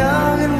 young and